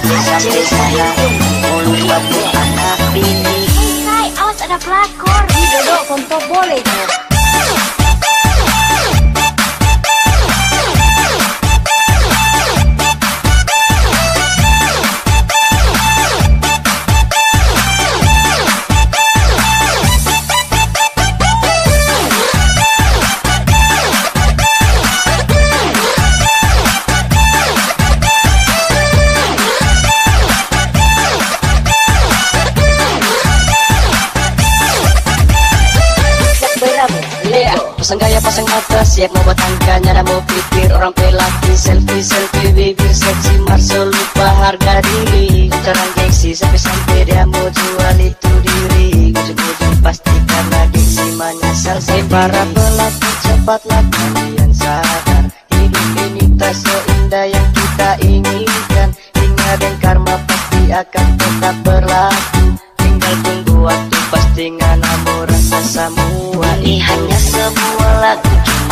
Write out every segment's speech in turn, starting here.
Diri Hey, saya awas ada pelakor. Duduk, contoh boleh.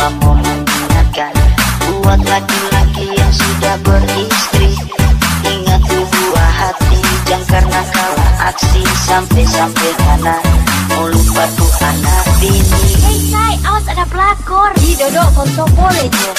kamu mengingatkan Buat laki-laki yang sudah beristri. Ingat buah hati Jangan karena kalah aksi. Sampai-sampai mana Mau lupa tuh anak bini Hei say, awas ada pelakor. Di dodok konsol boleh tuh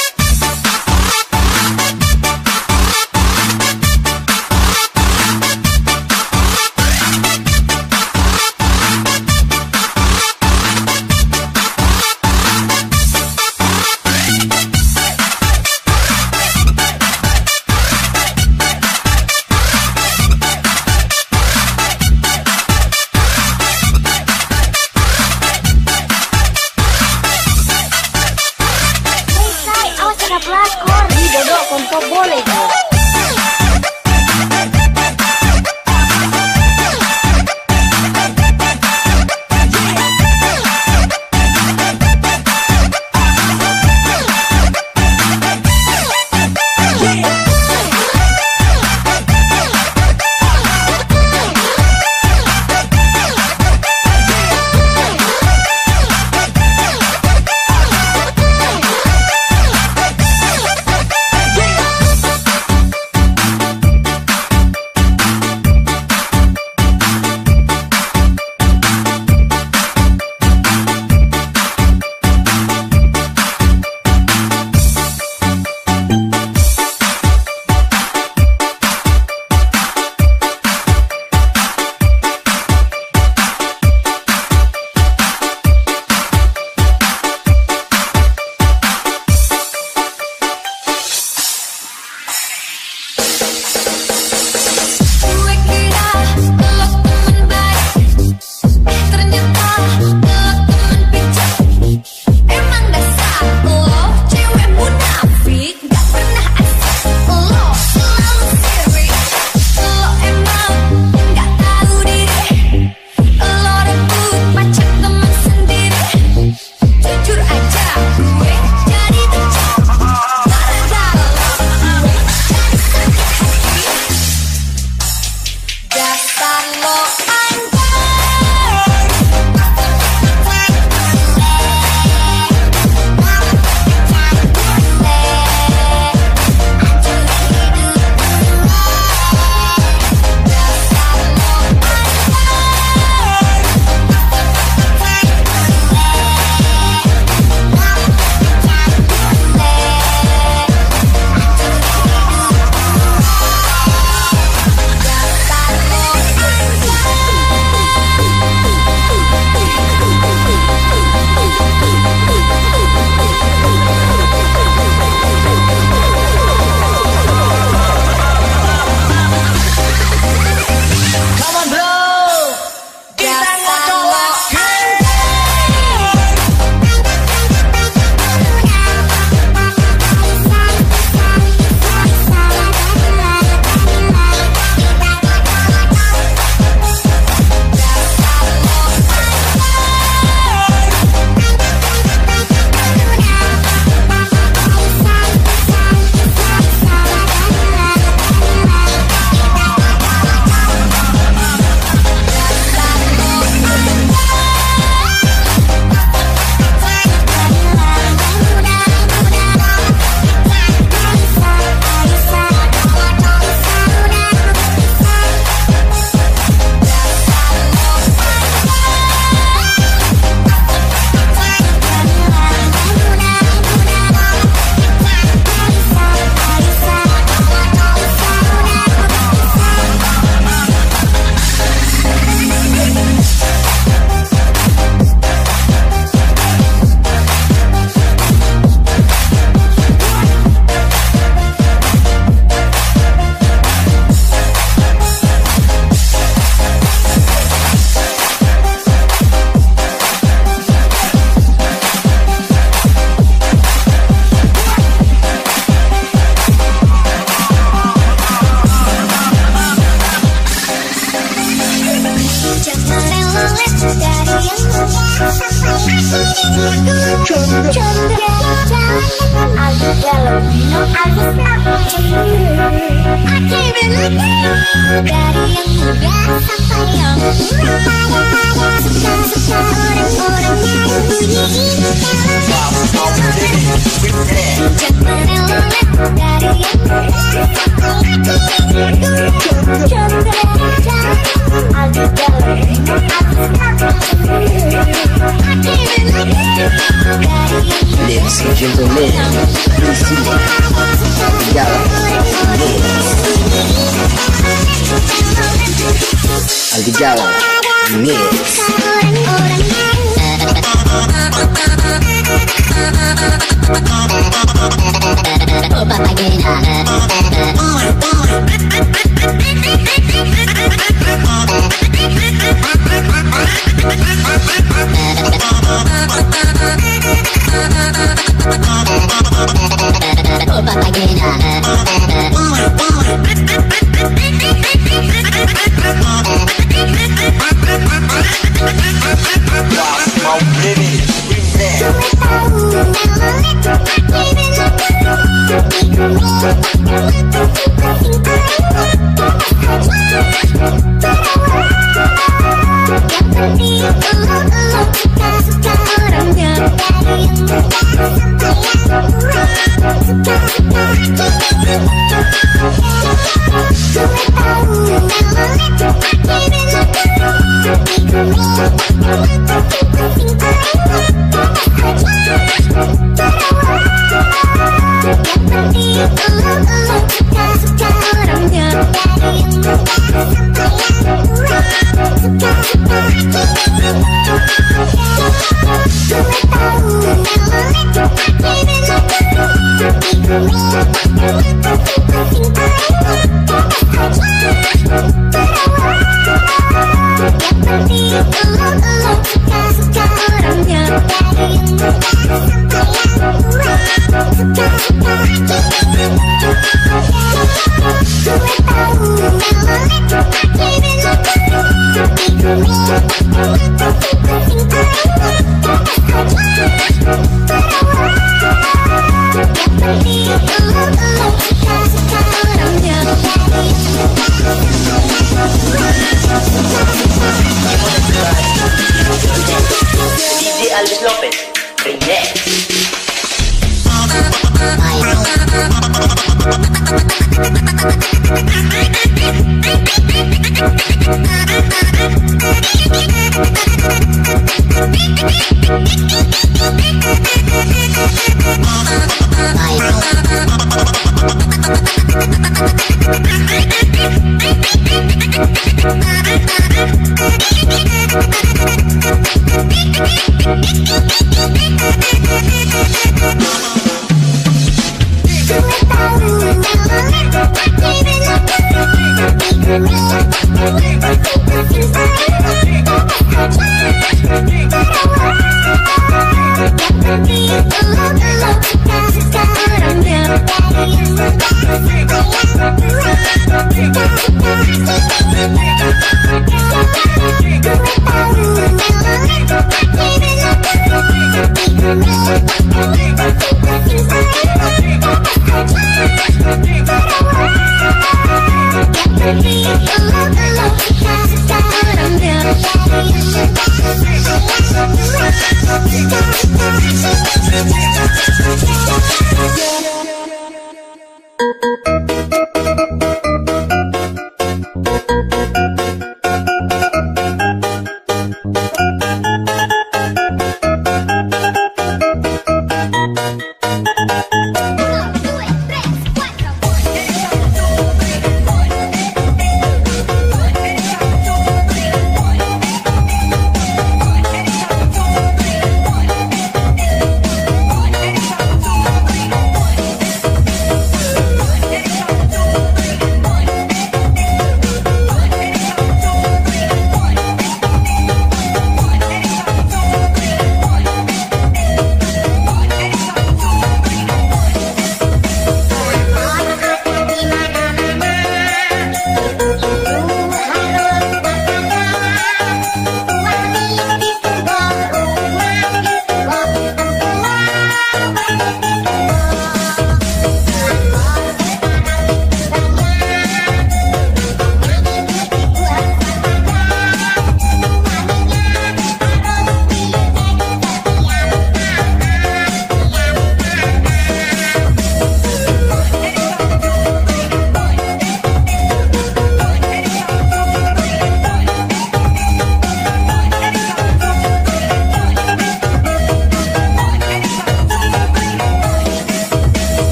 I can't Ladies and gentlemen, please see Gala Al-Gijala Mix Oh Papagena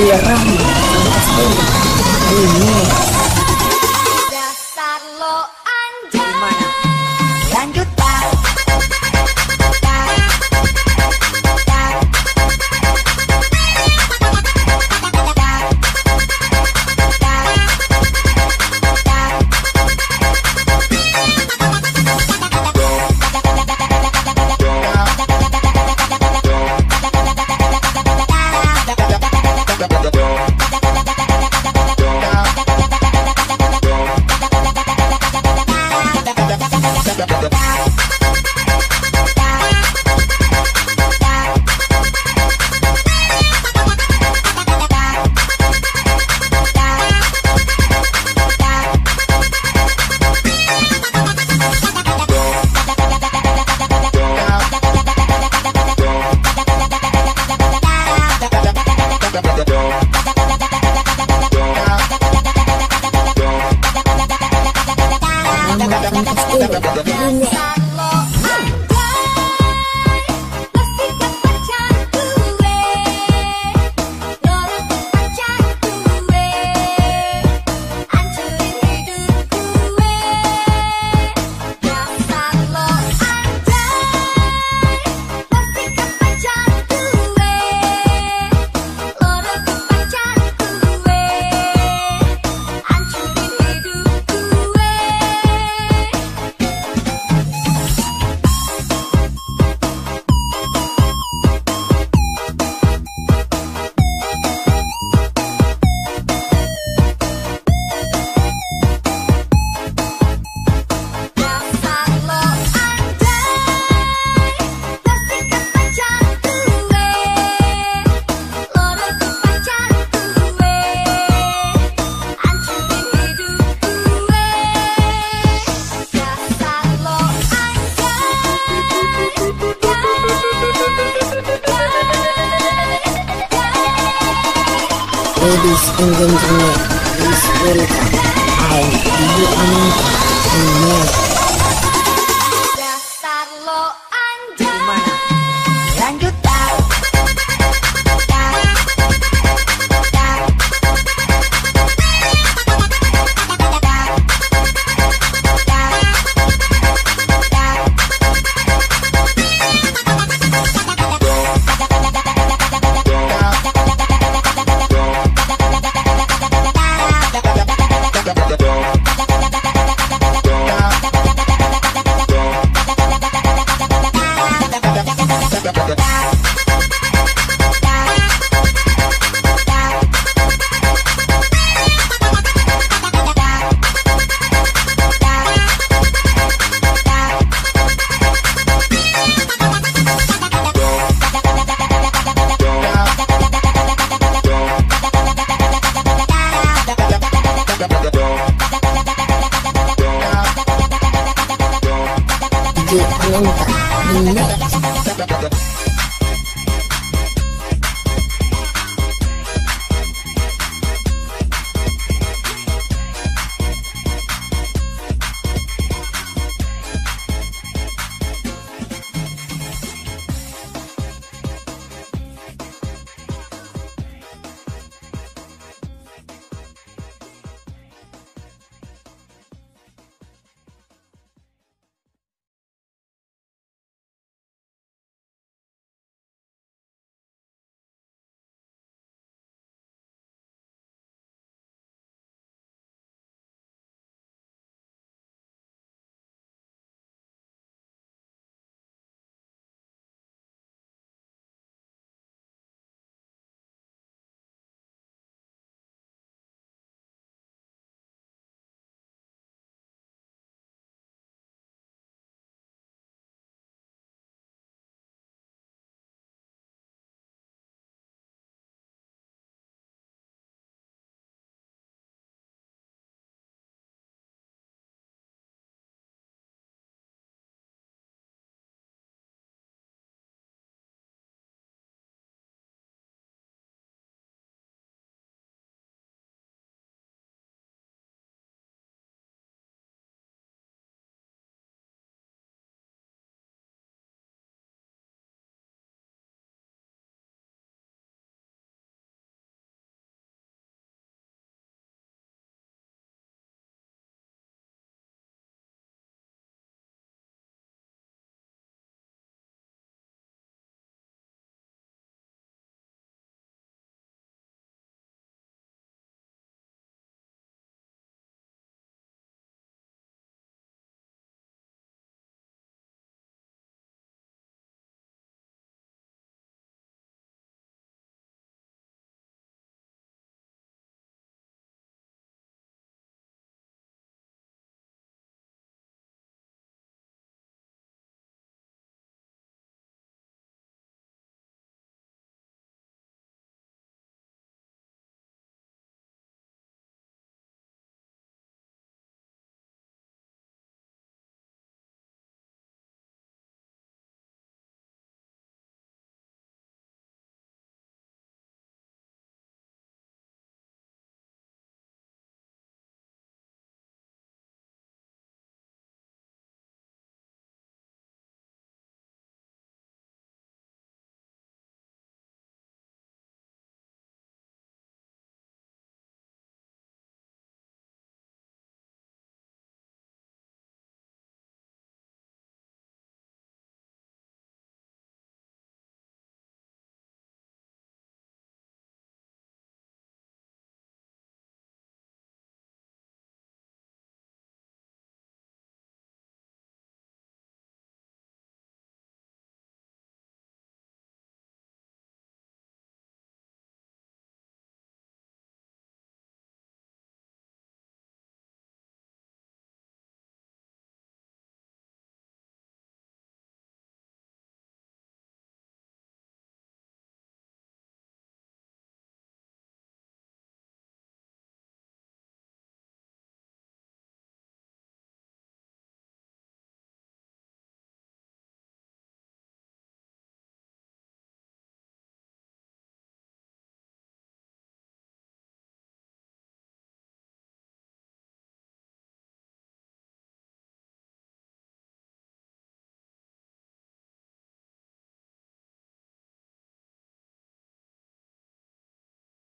Tierra, mi down.